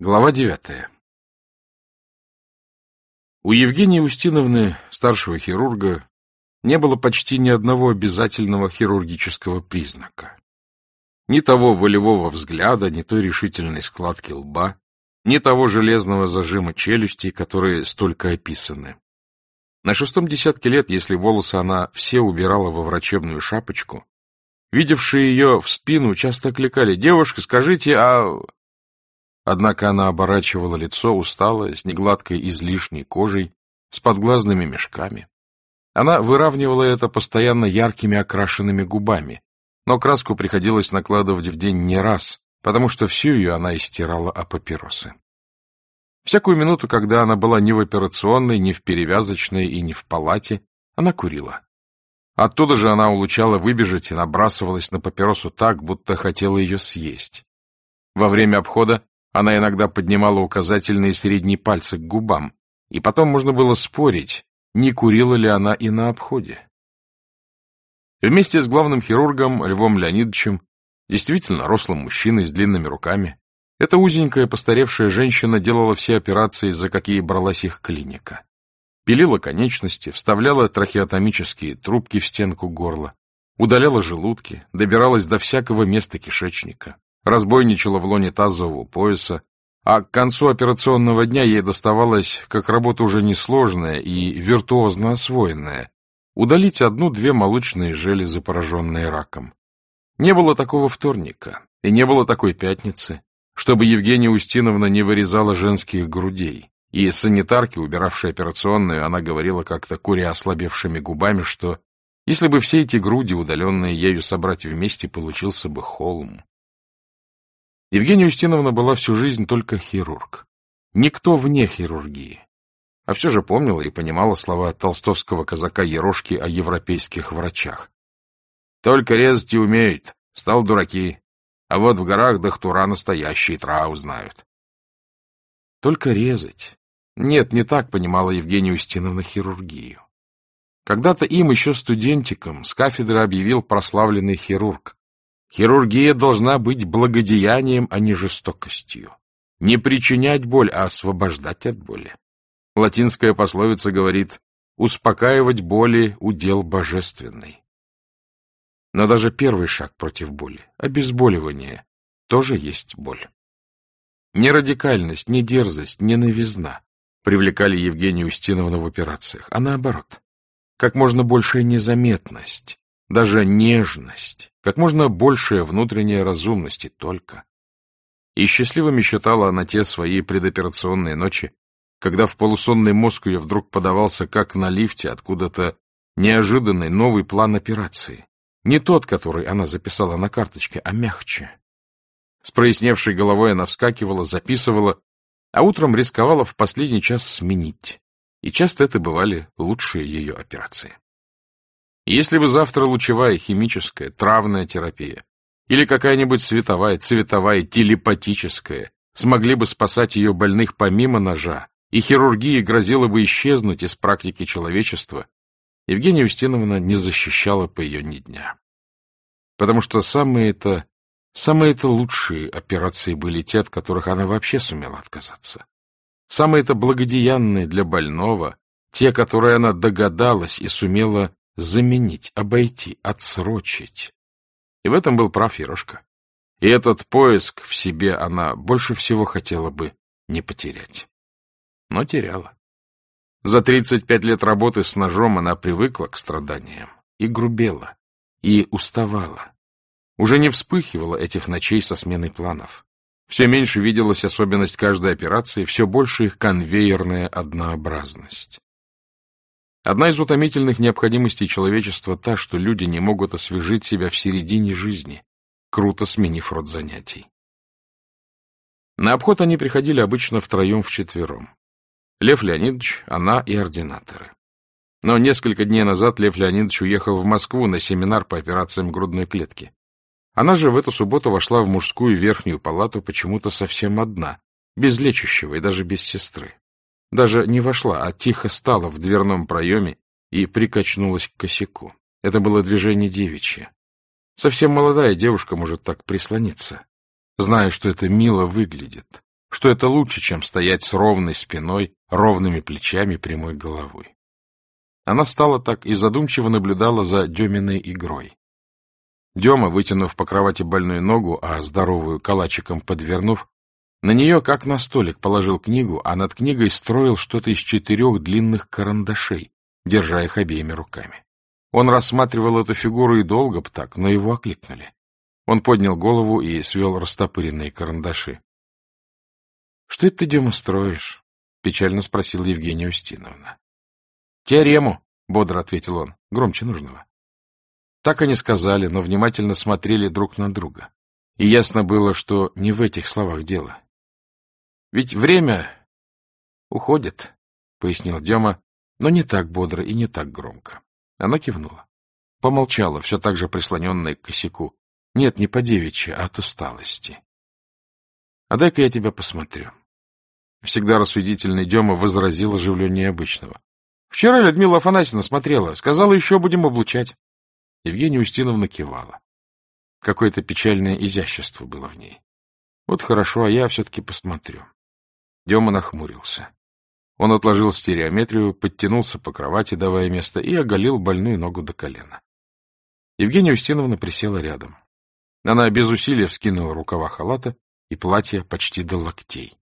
Глава девятая У Евгении Устиновны, старшего хирурга, не было почти ни одного обязательного хирургического признака. Ни того волевого взгляда, ни той решительной складки лба, ни того железного зажима челюстей, которые столько описаны. На шестом десятке лет, если волосы она все убирала во врачебную шапочку, видевшие ее в спину часто кликали «Девушка, скажите, а...» Однако она оборачивала лицо усталое, с негладкой излишней кожей, с подглазными мешками. Она выравнивала это постоянно яркими окрашенными губами, но краску приходилось накладывать в день не раз, потому что всю ее она истирала о папиросы. Всякую минуту, когда она была ни в операционной, ни в перевязочной и ни в палате, она курила. Оттуда же она улучала выбежать и набрасывалась на папиросу так, будто хотела ее съесть. Во время обхода она иногда поднимала указательные средние пальцы к губам, и потом можно было спорить, не курила ли она и на обходе. Вместе с главным хирургом Львом Леонидовичем, действительно рослым мужчиной с длинными руками, эта узенькая постаревшая женщина делала все операции, за какие бралась их клиника. Пилила конечности, вставляла трахеотомические трубки в стенку горла, удаляла желудки, добиралась до всякого места кишечника разбойничала в лоне тазового пояса, а к концу операционного дня ей доставалось, как работа уже несложная и виртуозно освоенная, удалить одну-две молочные железы, пораженные раком. Не было такого вторника, и не было такой пятницы, чтобы Евгения Устиновна не вырезала женских грудей, и санитарке, убиравшей операционную, она говорила как-то куря ослабевшими губами, что если бы все эти груди, удаленные ею собрать вместе, получился бы холм. Евгения Устиновна была всю жизнь только хирург. Никто вне хирургии. А все же помнила и понимала слова толстовского казака Ерошки о европейских врачах. «Только резать и умеют, стал дураки. А вот в горах дохтура настоящие травы знают». Только резать. Нет, не так понимала Евгения Устиновна хирургию. Когда-то им, еще студентиком, с кафедры объявил прославленный хирург, Хирургия должна быть благодеянием, а не жестокостью. Не причинять боль, а освобождать от боли. Латинская пословица говорит «успокаивать боли — удел божественный». Но даже первый шаг против боли, обезболивание, тоже есть боль. Не радикальность, не дерзость, не новизна привлекали Евгению Устиновну в операциях, а наоборот. Как можно большая незаметность, даже нежность, как можно большая внутренняя разумность и только. И счастливыми считала она те свои предоперационные ночи, когда в полусонный мозг ее вдруг подавался, как на лифте, откуда-то неожиданный новый план операции. Не тот, который она записала на карточке, а мягче. С проясневшей головой она вскакивала, записывала, а утром рисковала в последний час сменить. И часто это бывали лучшие ее операции. Если бы завтра лучевая, химическая, травная терапия или какая-нибудь световая, цветовая, телепатическая смогли бы спасать ее больных помимо ножа, и хирургия грозила бы исчезнуть из практики человечества, Евгения Устиновна не защищала по ее ни дня. Потому что самые-то самые-то лучшие операции были те, от которых она вообще сумела отказаться. Самые-то благодеянные для больного, те, которые она догадалась и сумела заменить, обойти, отсрочить. И в этом был прав Ерошка. И этот поиск в себе она больше всего хотела бы не потерять. Но теряла. За 35 лет работы с ножом она привыкла к страданиям и грубела, и уставала. Уже не вспыхивала этих ночей со сменой планов. Все меньше виделась особенность каждой операции, все больше их конвейерная однообразность. Одна из утомительных необходимостей человечества та, что люди не могут освежить себя в середине жизни, круто сменив род занятий. На обход они приходили обычно втроем-вчетвером. Лев Леонидович, она и ординаторы. Но несколько дней назад Лев Леонидович уехал в Москву на семинар по операциям грудной клетки. Она же в эту субботу вошла в мужскую верхнюю палату почему-то совсем одна, без лечащего и даже без сестры. Даже не вошла, а тихо стала в дверном проеме и прикачнулась к косяку. Это было движение девичье. Совсем молодая девушка может так прислониться. Знаю, что это мило выглядит. что это лучше, чем стоять с ровной спиной, ровными плечами, прямой головой. Она стала так и задумчиво наблюдала за Деминой игрой. Дема, вытянув по кровати больную ногу, а здоровую калачиком подвернув, на нее, как на столик, положил книгу, а над книгой строил что-то из четырех длинных карандашей, держа их обеими руками. Он рассматривал эту фигуру и долго б так, но его окликнули. Он поднял голову и свел растопыренные карандаши. — Что это ты, Дема, строишь? — печально спросила Евгения Устиновна. — Теорему, — бодро ответил он, — громче нужного. Так они сказали, но внимательно смотрели друг на друга. И ясно было, что не в этих словах дело. Ведь время уходит, — пояснил Дема, но не так бодро и не так громко. Она кивнула. Помолчала, все так же прислоненная к косяку. Нет, не по девичьи, а от усталости. — А дай-ка я тебя посмотрю. Всегда рассудительный Дема возразил оживленнее обычного. — Вчера Людмила Афанасьевна смотрела, сказала, еще будем облучать. Евгения Устиновна кивала. Какое-то печальное изящество было в ней. Вот хорошо, а я все-таки посмотрю. Дема нахмурился. Он отложил стереометрию, подтянулся по кровати, давая место, и оголил больную ногу до колена. Евгения Устиновна присела рядом. Она без усилия вскинула рукава халата и платье почти до локтей.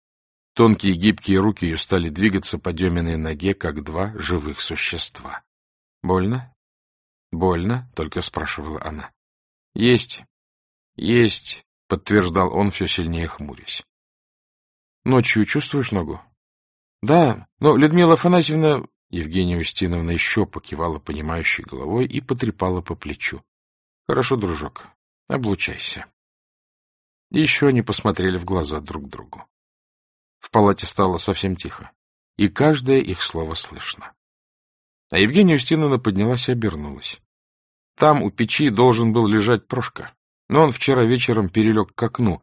Тонкие гибкие руки ее стали двигаться по Деминой ноге, как два живых существа. — Больно? — Больно? — только спрашивала она. — Есть. — Есть, — подтверждал он, все сильнее хмурясь. — Ночью чувствуешь ногу? — Да, но Людмила Афанасьевна... Евгения Устиновна еще покивала понимающей головой и потрепала по плечу. — Хорошо, дружок, облучайся. Еще они посмотрели в глаза друг другу. В палате стало совсем тихо, и каждое их слово слышно. А Евгения Устиновна поднялась и обернулась. Там у печи должен был лежать Прошка, но он вчера вечером перелег к окну,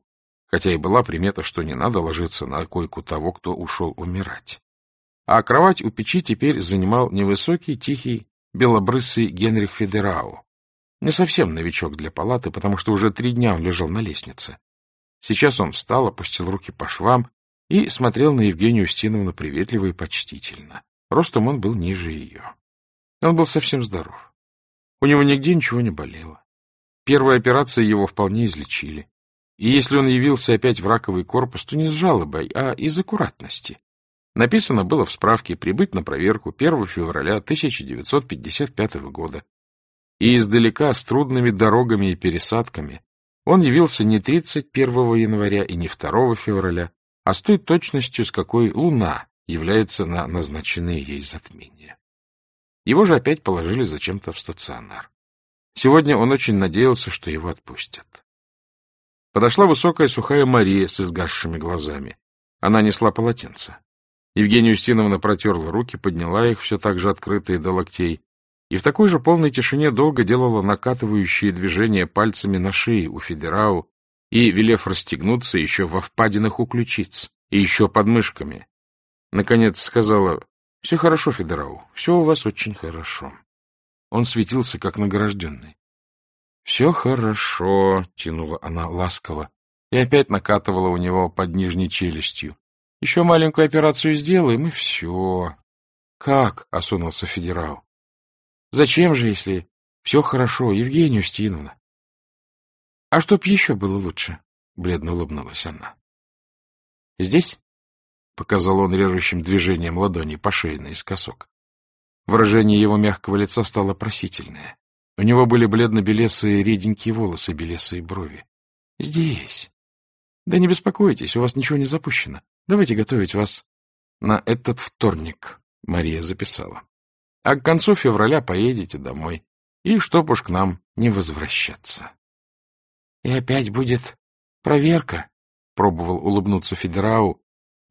хотя и была примета, что не надо ложиться на койку того, кто ушел умирать. А кровать у печи теперь занимал невысокий, тихий, белобрысый Генрих Федерау. Не совсем новичок для палаты, потому что уже три дня он лежал на лестнице. Сейчас он встал, опустил руки по швам и смотрел на Евгению Устиновну приветливо и почтительно. Ростом он был ниже ее. Он был совсем здоров. У него нигде ничего не болело. Первая операция его вполне излечили. И если он явился опять в раковый корпус, то не с жалобой, а из аккуратности. Написано было в справке «Прибыть на проверку 1 февраля 1955 года». И издалека, с трудными дорогами и пересадками, он явился не 31 января и не 2 февраля, а с той точностью, с какой Луна является на назначенные ей затмения. Его же опять положили зачем-то в стационар. Сегодня он очень надеялся, что его отпустят. Подошла высокая сухая Мария с изгасшими глазами. Она несла полотенце. Евгения Устиновна протерла руки, подняла их, все так же открытые до локтей, и в такой же полной тишине долго делала накатывающие движения пальцами на шее у Федерау и, велев расстегнуться, еще во впадинах у ключиц и еще под мышками. Наконец сказала, — Все хорошо, Федерау, все у вас очень хорошо. Он светился, как награжденный. Все хорошо, — тянула она ласково, и опять накатывала у него под нижней челюстью. — Еще маленькую операцию сделаем, и все. — Как? — осунулся Федерау. — Зачем же, если все хорошо, Евгения Устиновна? — А чтоб еще было лучше, — бледно улыбнулась она. — Здесь? — показал он режущим движением ладони по шее наискосок. Выражение его мягкого лица стало просительное. У него были бледно-белесые реденькие волосы, белесые брови. — Здесь. — Да не беспокойтесь, у вас ничего не запущено. Давайте готовить вас на этот вторник, — Мария записала. А к концу февраля поедете домой. И чтоб уж к нам не возвращаться. — И опять будет проверка, — пробовал улыбнуться Федерау,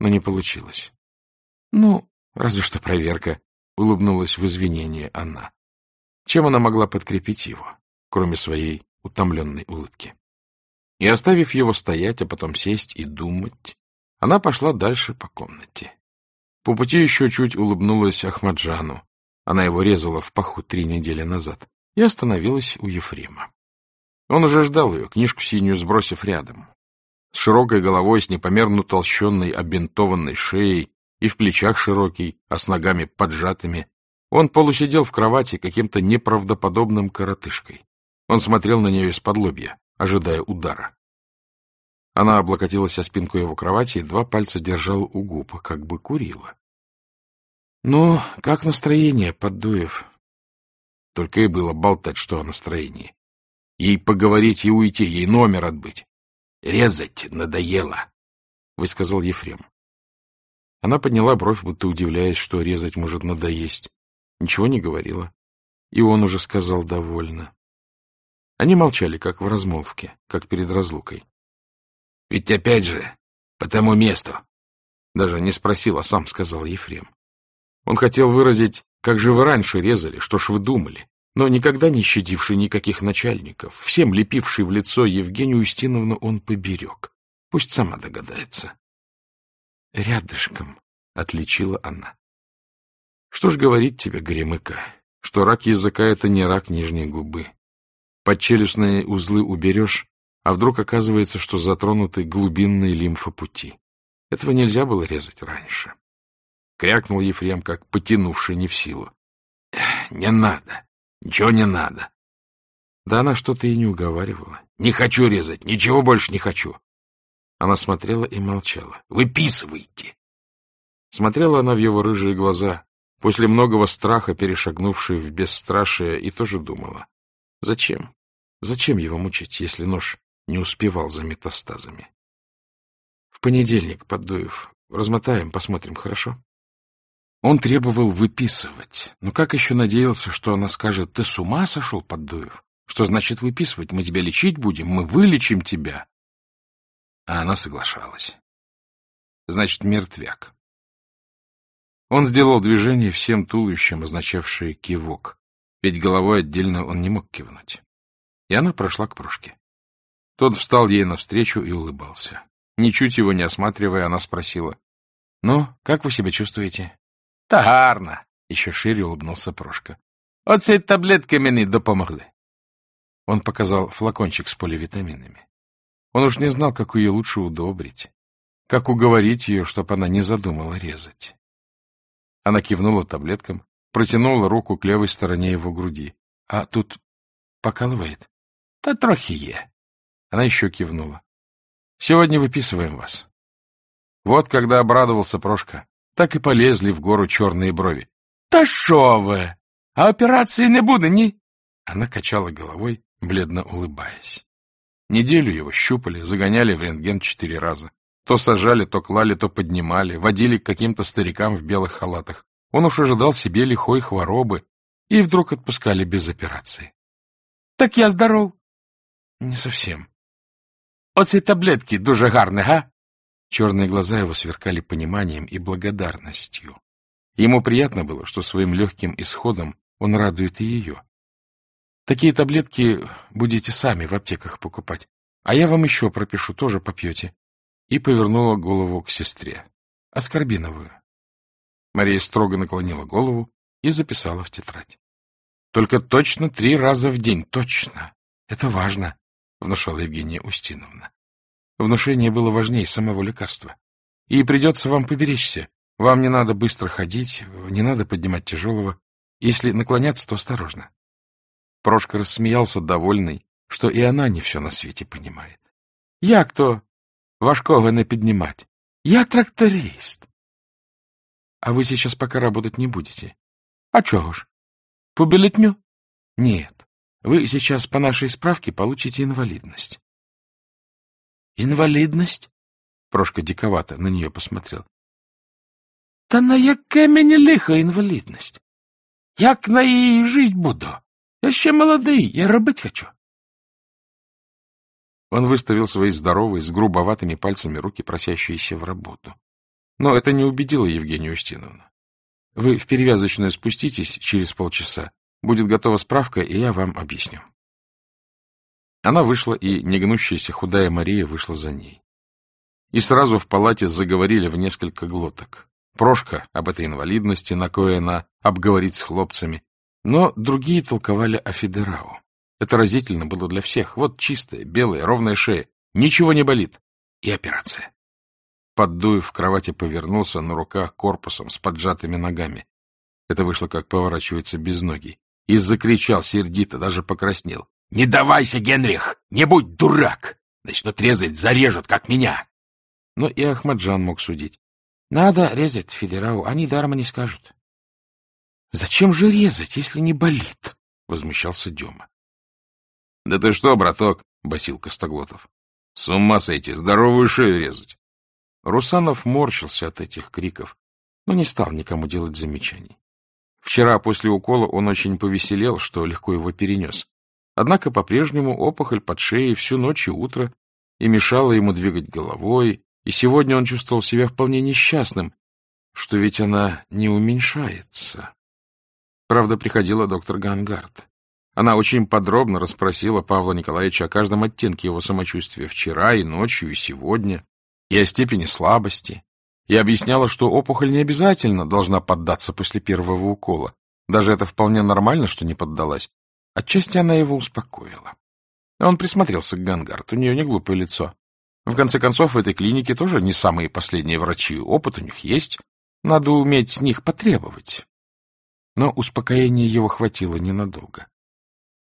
но не получилось. — Ну, разве что проверка, — улыбнулась в извинение она. Чем она могла подкрепить его, кроме своей утомленной улыбки? И, оставив его стоять, а потом сесть и думать, она пошла дальше по комнате. По пути еще чуть улыбнулась Ахмаджану. Она его резала в паху три недели назад и остановилась у Ефрема. Он уже ждал ее, книжку синюю сбросив рядом. с широкой головой, с непомерно толщенной, обинтованной шеей, и в плечах широкий, а с ногами поджатыми. Он полусидел в кровати каким-то неправдоподобным коротышкой. Он смотрел на нее из-под лобья, ожидая удара. Она облокотилась о спинку его кровати и два пальца держала у губ, как бы курила. — Ну, как настроение, Поддуев? Только и было болтать, что о настроении. Ей поговорить и уйти, ей номер отбыть. — Резать надоело, — высказал Ефрем. Она подняла бровь, будто удивляясь, что резать может надоесть. Ничего не говорила. И он уже сказал довольно. Они молчали, как в размолвке, как перед разлукой. — Ведь опять же, по тому месту. Даже не спросил, а сам сказал Ефрем. Он хотел выразить, как же вы раньше резали, что ж вы думали, но никогда не щадивший никаких начальников, всем лепивший в лицо Евгению Устиновну он поберег. Пусть сама догадается. — Рядышком, — отличила она. — Что ж говорить тебе, Горемыка, что рак языка — это не рак нижней губы. Подчелюстные узлы уберешь, а вдруг оказывается, что затронуты глубинные лимфопути. Этого нельзя было резать раньше. Крякнул Ефрем, как потянувший не в силу. — Не надо. Ничего не надо. Да она что-то и не уговаривала. — Не хочу резать. Ничего больше не хочу. Она смотрела и молчала. — Выписывайте. Смотрела она в его рыжие глаза, после многого страха перешагнувшей в бесстрашие, и тоже думала. Зачем? Зачем его мучить, если нож не успевал за метастазами? В понедельник, Поддуев, размотаем, посмотрим, хорошо? Он требовал выписывать. Но как еще надеялся, что она скажет, ты с ума сошел, Поддуев? Что значит выписывать? Мы тебя лечить будем, мы вылечим тебя. А она соглашалась. Значит, мертвяк. Он сделал движение всем туловищем, означавшее кивок, ведь головой отдельно он не мог кивнуть. И она прошла к Прошке. Тот встал ей навстречу и улыбался. Ничуть его не осматривая, она спросила. — Ну, как вы себя чувствуете? — Та гарно, — еще шире улыбнулся Прошка. — Оце таблетки мені допомогли. Он показал флакончик с поливитаминами. Он уж не знал, как ее лучше удобрить, как уговорить ее, чтобы она не задумала резать. Она кивнула таблеткам, протянула руку к левой стороне его груди. — А тут покалывает? — Да трохи. Она еще кивнула. — Сегодня выписываем вас. Вот когда обрадовался Прошка, так и полезли в гору черные брови. — Та шо вы? А операции не буде, ні? Она качала головой, бледно улыбаясь. Неделю его щупали, загоняли в рентген четыре раза. То сажали, то клали, то поднимали, водили к каким-то старикам в белых халатах. Он уж ожидал себе лихой хворобы, и вдруг отпускали без операции. — Так я здоров. — Не совсем. — Оці таблетки дуже гарні, га? Черные глаза его сверкали пониманием и благодарностью. Ему приятно было, что своим легким исходом он радует и ее. Такие таблетки будете сами в аптеках покупать, а я вам еще пропишу, тоже попьете. И повернула голову к сестре. Аскорбиновую. Мария строго наклонила голову и записала в тетрадь. — Только точно три раза в день, точно. Это важно, — внушала Евгения Устиновна. Внушение было важнее самого лекарства. И придется вам поберечься. Вам не надо быстро ходить, не надо поднимать тяжелого. Если наклоняться, то осторожно. Прошка рассмеялся, довольный, что и она не все на свете понимает. — Я кто? Важкого не поднимать. Я тракторист. — А вы сейчас пока работать не будете. — А чего ж? По бюллетню? — Нет. Вы сейчас по нашей справке получите инвалидность. Инвалидность? Прошка диковато на нее посмотрел. Та на яке мені лихо інвалідність? Як на її жить буду? Я ще молодий, я робить хочу. Он выставил свои здоровые, с грубоватыми пальцами руки, просящиеся в работу. Но это не убедило Евгению Устиновну. Вы в перевязочную спуститесь через полчаса. Будет готова справка, и я вам объясню. Она вышла, и негнущаяся худая Мария вышла за ней. И сразу в палате заговорили в несколько глоток. Прошка об этой инвалидности, на кое она обговорит с хлопцами, но другие толковали о Федерау. Это разительно было для всех. Вот чистая, белая, ровная шея. Ничего не болит. и операция. Поддуев в кровати повернулся на руках корпусом с поджатыми ногами. Это вышло, как поворачивается без ноги. И закричал сердито, даже покраснел. — Не давайся, Генрих! Не будь дурак! Начнут резать, зарежут, как меня! Но и Ахмаджан мог судить. — Надо резать, Федерау, они даром не скажут. — Зачем же резать, если не болит? — возмущался Дема. — Да ты что, браток, — басил Костоглотов. — С ума сойти, здоровую шею резать. Русанов морщился от этих криков, но не стал никому делать замечаний. Вчера после укола он очень повеселел, что легко его перенес. Однако по-прежнему опухоль под шеей всю ночь и утро и мешала ему двигать головой, и сегодня он чувствовал себя вполне несчастным, что ведь она не уменьшается. Правда, приходила доктор Гангард. Она очень подробно расспросила Павла Николаевича о каждом оттенке его самочувствия вчера и ночью, и сегодня и о степени слабости, и объясняла, что опухоль не обязательно должна поддаться после первого укола. Даже это вполне нормально, что не поддалась. Отчасти она его успокоила. Он присмотрелся к Гангард, у нее не глупое лицо. В конце концов, в этой клинике тоже не самые последние врачи, опыт у них есть, надо уметь с них потребовать. Но успокоения его хватило ненадолго.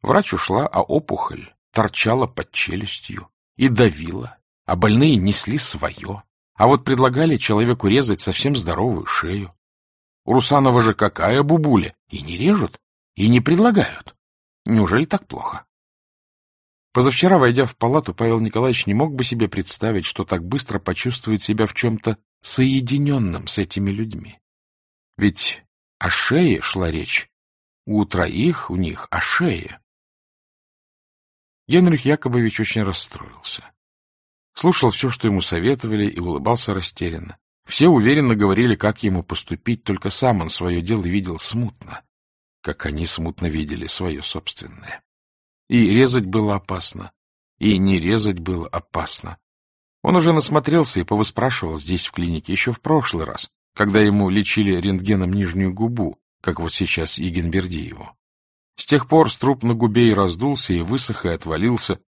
Врач ушла, а опухоль торчала под челюстью и давила, а больные несли свое. А вот предлагали человеку резать совсем здоровую шею. У Русанова же какая бубуля? И не режут, и не предлагают. Неужели так плохо? Позавчера, войдя в палату, Павел Николаевич не мог бы себе представить, что так быстро почувствует себя в чем-то соединенном с этими людьми. Ведь о шее шла речь. У троих у них о шее. Генрих Яковлевич очень расстроился. Слушал все, что ему советовали, и улыбался растерянно. Все уверенно говорили, как ему поступить, только сам он свое дело видел смутно, как они смутно видели свое собственное. И резать было опасно, и не резать было опасно. Он уже насмотрелся и повыспрашивал здесь, в клинике, еще в прошлый раз, когда ему лечили рентгеном нижнюю губу, как вот сейчас Игенбердиеву. С тех пор струп на губе и раздулся, и высох, и отвалился,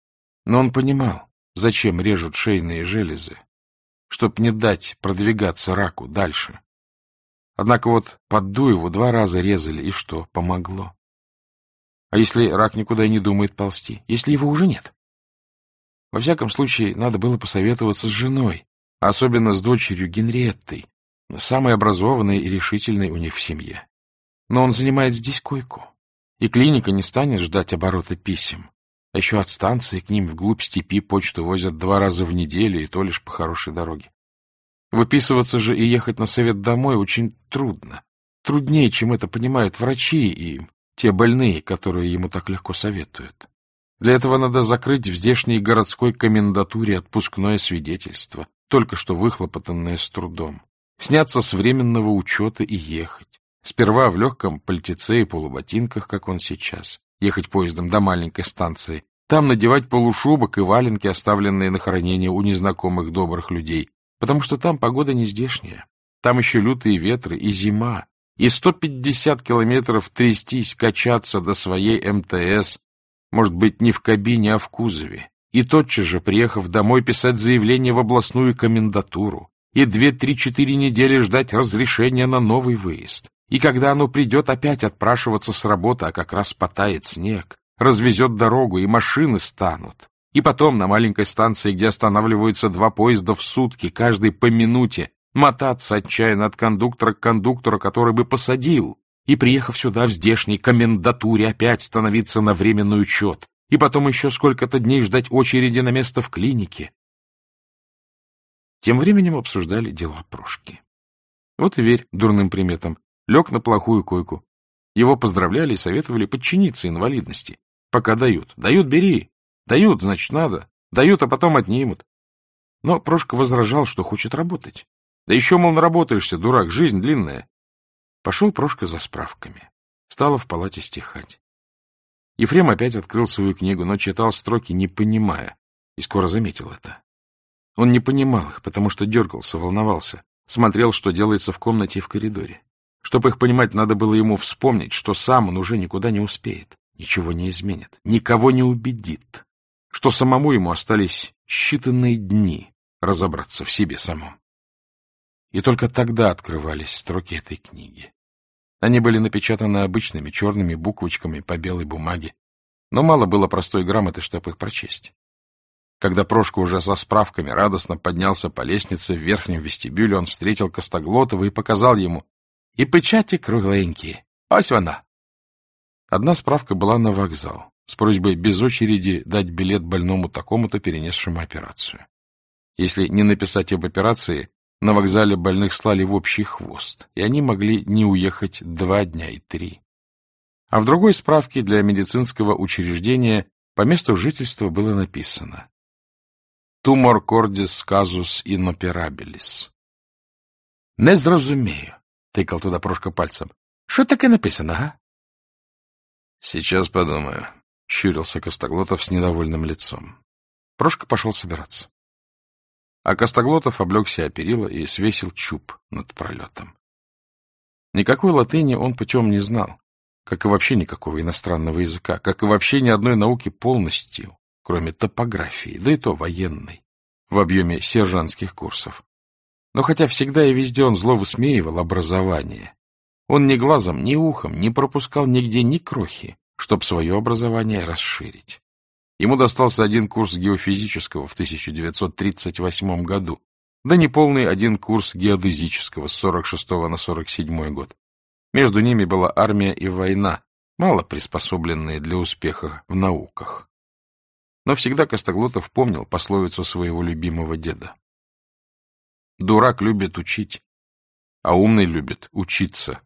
но он понимал, Зачем режут шейные железы? Чтоб не дать продвигаться раку дальше. Однако вот под Дуеву два раза резали, и что, помогло? А если рак никуда и не думает ползти? Если его уже нет? Во всяком случае, надо было посоветоваться с женой, особенно с дочерью Генриеттой, самой образованной и решительной у них в семье. Но он занимает здесь койку, и клиника не станет ждать оборота писем. А еще от станции к ним вглубь степи почту возят два раза в неделю, и то лишь по хорошей дороге. Выписываться же и ехать на совет домой очень трудно. Труднее, чем это понимают врачи и те больные, которые ему так легко советуют. Для этого надо закрыть в здешней городской комендатуре отпускное свидетельство, только что выхлопотанное с трудом, сняться с временного учета и ехать. Сперва в легком пальтеце и полуботинках, как он сейчас, ехать поездом до маленькой станции, там надевать полушубок и валенки, оставленные на хранение у незнакомых добрых людей, потому что там погода не здешняя. Там еще лютые ветры и зима, и 150 километров трястись, качаться до своей МТС, может быть, не в кабине, а в кузове, и тотчас же, приехав домой, писать заявление в областную комендатуру, и две-три-четыре недели ждать разрешения на новый выезд. И когда оно придет опять отпрашиваться с работы, а как раз потает снег, развезет дорогу, и машины станут. И потом на маленькой станции, где останавливаются два поезда в сутки, каждый по минуте, мотаться отчаянно от кондуктора к кондуктору, который бы посадил, и, приехав сюда в здешней комендатуре, опять становиться на временный учет, и потом еще сколько-то дней ждать очереди на место в клинике. Тем временем обсуждали дела Прошки. Вот и верь дурным приметам лег на плохую койку. Его поздравляли и советовали подчиниться инвалидности. Пока дают. Дают — бери. Дают, значит, надо. Дают, а потом отнимут. Но Прошка возражал, что хочет работать. Да еще, мол, наработаешься, дурак, жизнь длинная. Пошел Прошка за справками. Стало в палате стихать. Ефрем опять открыл свою книгу, но читал строки, не понимая, и скоро заметил это. Он не понимал их, потому что дергался, волновался, смотрел, что делается в комнате и в коридоре. Чтобы их понимать, надо было ему вспомнить, что сам он уже никуда не успеет, ничего не изменит, никого не убедит, что самому ему остались считанные дни, разобраться в себе самом. И только тогда открывались строки этой книги. Они были напечатаны обычными черными буквочками по белой бумаге, но мало было простой грамоты, чтобы их прочесть. Когда Прошка уже со справками радостно поднялся по лестнице в верхнем вестибюле, он встретил Костоглотова и показал ему. — И печати кругленькие. Ось она. Одна справка была на вокзал с просьбой без очереди дать билет больному такому-то, перенесшему операцию. Если не написать об операции, на вокзале больных слали в общий хвост, и они могли не уехать два дня и три. А в другой справке для медицинского учреждения по месту жительства было написано «Тумор кордис казус inoperabilis». «Не зрозумею», — тыкал туда Прошка пальцем. «Що таке написано, а?» «Сейчас подумаю», — щурился Костоглотов с недовольным лицом. Прошка пошел собираться. А Костоглотов облегся о перила и свесил чуб над пролетом. Никакой латыни он путем не знал, как и вообще никакого иностранного языка, как и вообще ни одной науки полностью, кроме топографии, да и то военной, в объеме сержантских курсов. Но хотя всегда и везде он зло высмеивал образование, он ни глазом, ни ухом не пропускал нигде ни крохи, чтобы свое образование расширить. Ему достался один курс геофизического в 1938 году, да неполный один курс геодезического с 46 на 47 год. Между ними была армия и война, мало приспособленные для успеха в науках. Но всегда Костоглотов помнил пословицу своего любимого деда. «Дурак любит учить, а умный любит учиться».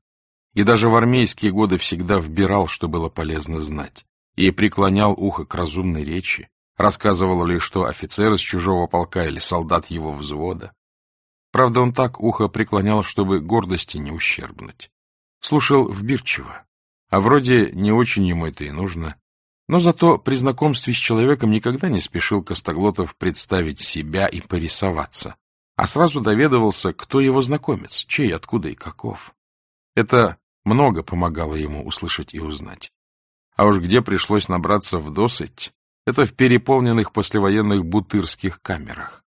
И даже в армейские годы всегда вбирал, что было полезно знать и преклонял ухо к разумной речи, рассказывал ли что офицер из чужого полка или солдат его взвода. Правда, он так ухо преклонял, чтобы гордости не ущербнуть. Слушал вбирчиво, а вроде не очень ему это и нужно. Но зато при знакомстве с человеком никогда не спешил Костоглотов представить себя и порисоваться, а сразу доведывался, кто его знакомец, чей, откуда и каков. Это много помогало ему услышать и узнать. А уж где пришлось набраться в досыть, это в переполненных послевоенных бутырских камерах.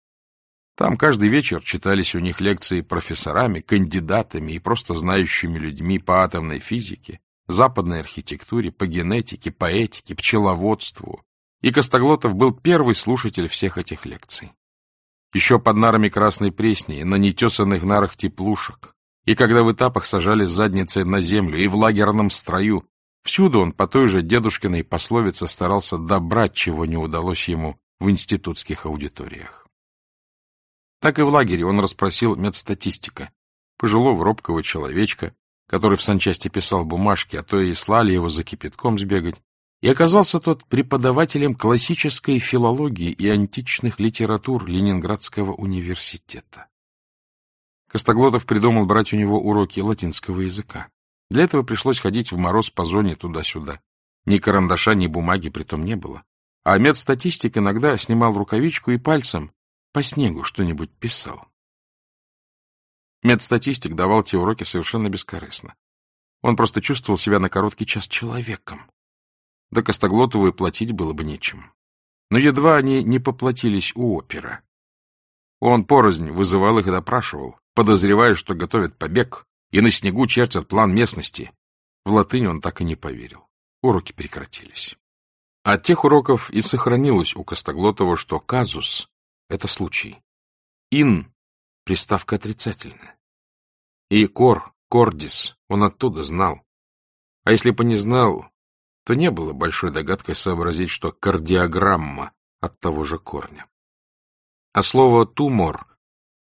Там каждый вечер читались у них лекции профессорами, кандидатами и просто знающими людьми по атомной физике, западной архитектуре, по генетике, поэтике, пчеловодству. И Костоглотов был первый слушатель всех этих лекций. Еще под нарами Красной Пресни, на нетесанных нарах теплушек, и когда в этапах сажались задницей на землю, и в лагерном строю, Всюду он по той же дедушкиной пословице старался добрать, чего не удалось ему в институтских аудиториях. Так и в лагере он расспросил медстатистика, пожилого робкого человечка, который в санчасти писал бумажки, а то и слали его за кипятком сбегать, и оказался тот преподавателем классической филологии и античных литератур Ленинградского университета. Костоглотов придумал брать у него уроки латинского языка. Для этого пришлось ходить в мороз по зоне туда-сюда. Ни карандаша, ни бумаги притом не было. А медстатистик иногда снимал рукавичку и пальцем по снегу что-нибудь писал. Медстатистик давал те уроки совершенно бескорыстно. Он просто чувствовал себя на короткий час человеком. Да Костоглотову и платить было бы нечем. Но едва они не поплатились у опера. Он порознь вызывал их и допрашивал, подозревая, что готовят побег, и на снегу чертят план местности. В латынь он так и не поверил. Уроки прекратились. От тех уроков и сохранилось у Костоглотова, что казус — это случай. Ин — приставка отрицательная. И кор, кордис, он оттуда знал. А если бы не знал, то не было большой догадкой сообразить, что кардиограмма от того же корня. А слово «тумор»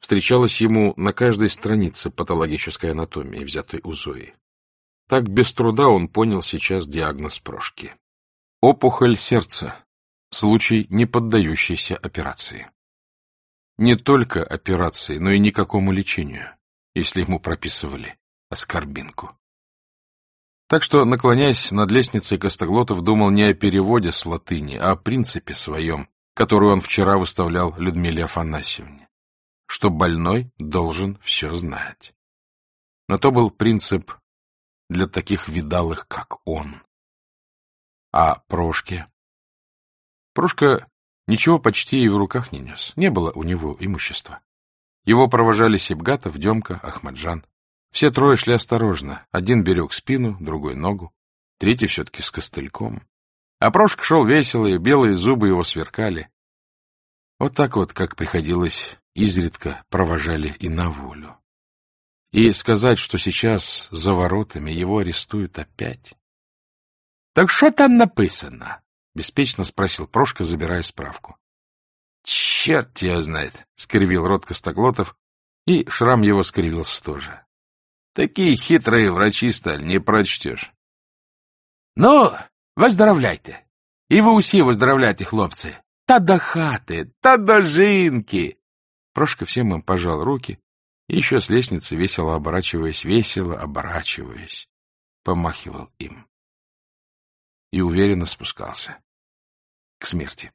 встречалась ему на каждой странице патологической анатомии, взятой у Зои. Так без труда он понял сейчас диагноз Прошки. Опухоль сердца. Случай, не поддающийся операции. Не только операции, но и никакому лечению, если ему прописывали аскорбинку. Так что, наклоняясь над лестницей, Костоглотов думал не о переводе с латыни, а о принципе своем, который он вчера выставлял Людмиле Афанасьевне что больной должен все знать. Но то был принцип для таких видалых, как он. А Прошке? Прошка Ничего почти и в руках не нес. Не было у него имущества. Его провожали Сибгатов, Демка, Ахмаджан. Все трое шли осторожно. Один берег спину, другой — ногу, третий все-таки с костыльком. А Прошка шел весело, и белые зубы его сверкали. Вот так вот, как приходилось, изредка провожали и на волю. И сказать, что сейчас за воротами его арестуют опять. — Так что там написано? — беспечно спросил Прошка, забирая справку. — Черт тебя знает! — скривил рот Костоглотов, и шрам его скривился тоже. — Такие хитрые врачи стали, не прочтешь. — Ну, выздоровляйте. И вы усе выздоровляйте, хлопцы. Та до хаты, та до жинки. Прошка всем им пожал руки, и еще с лестницы, весело оборачиваясь, весело оборачиваясь, помахивал им. И уверенно спускался к смерти.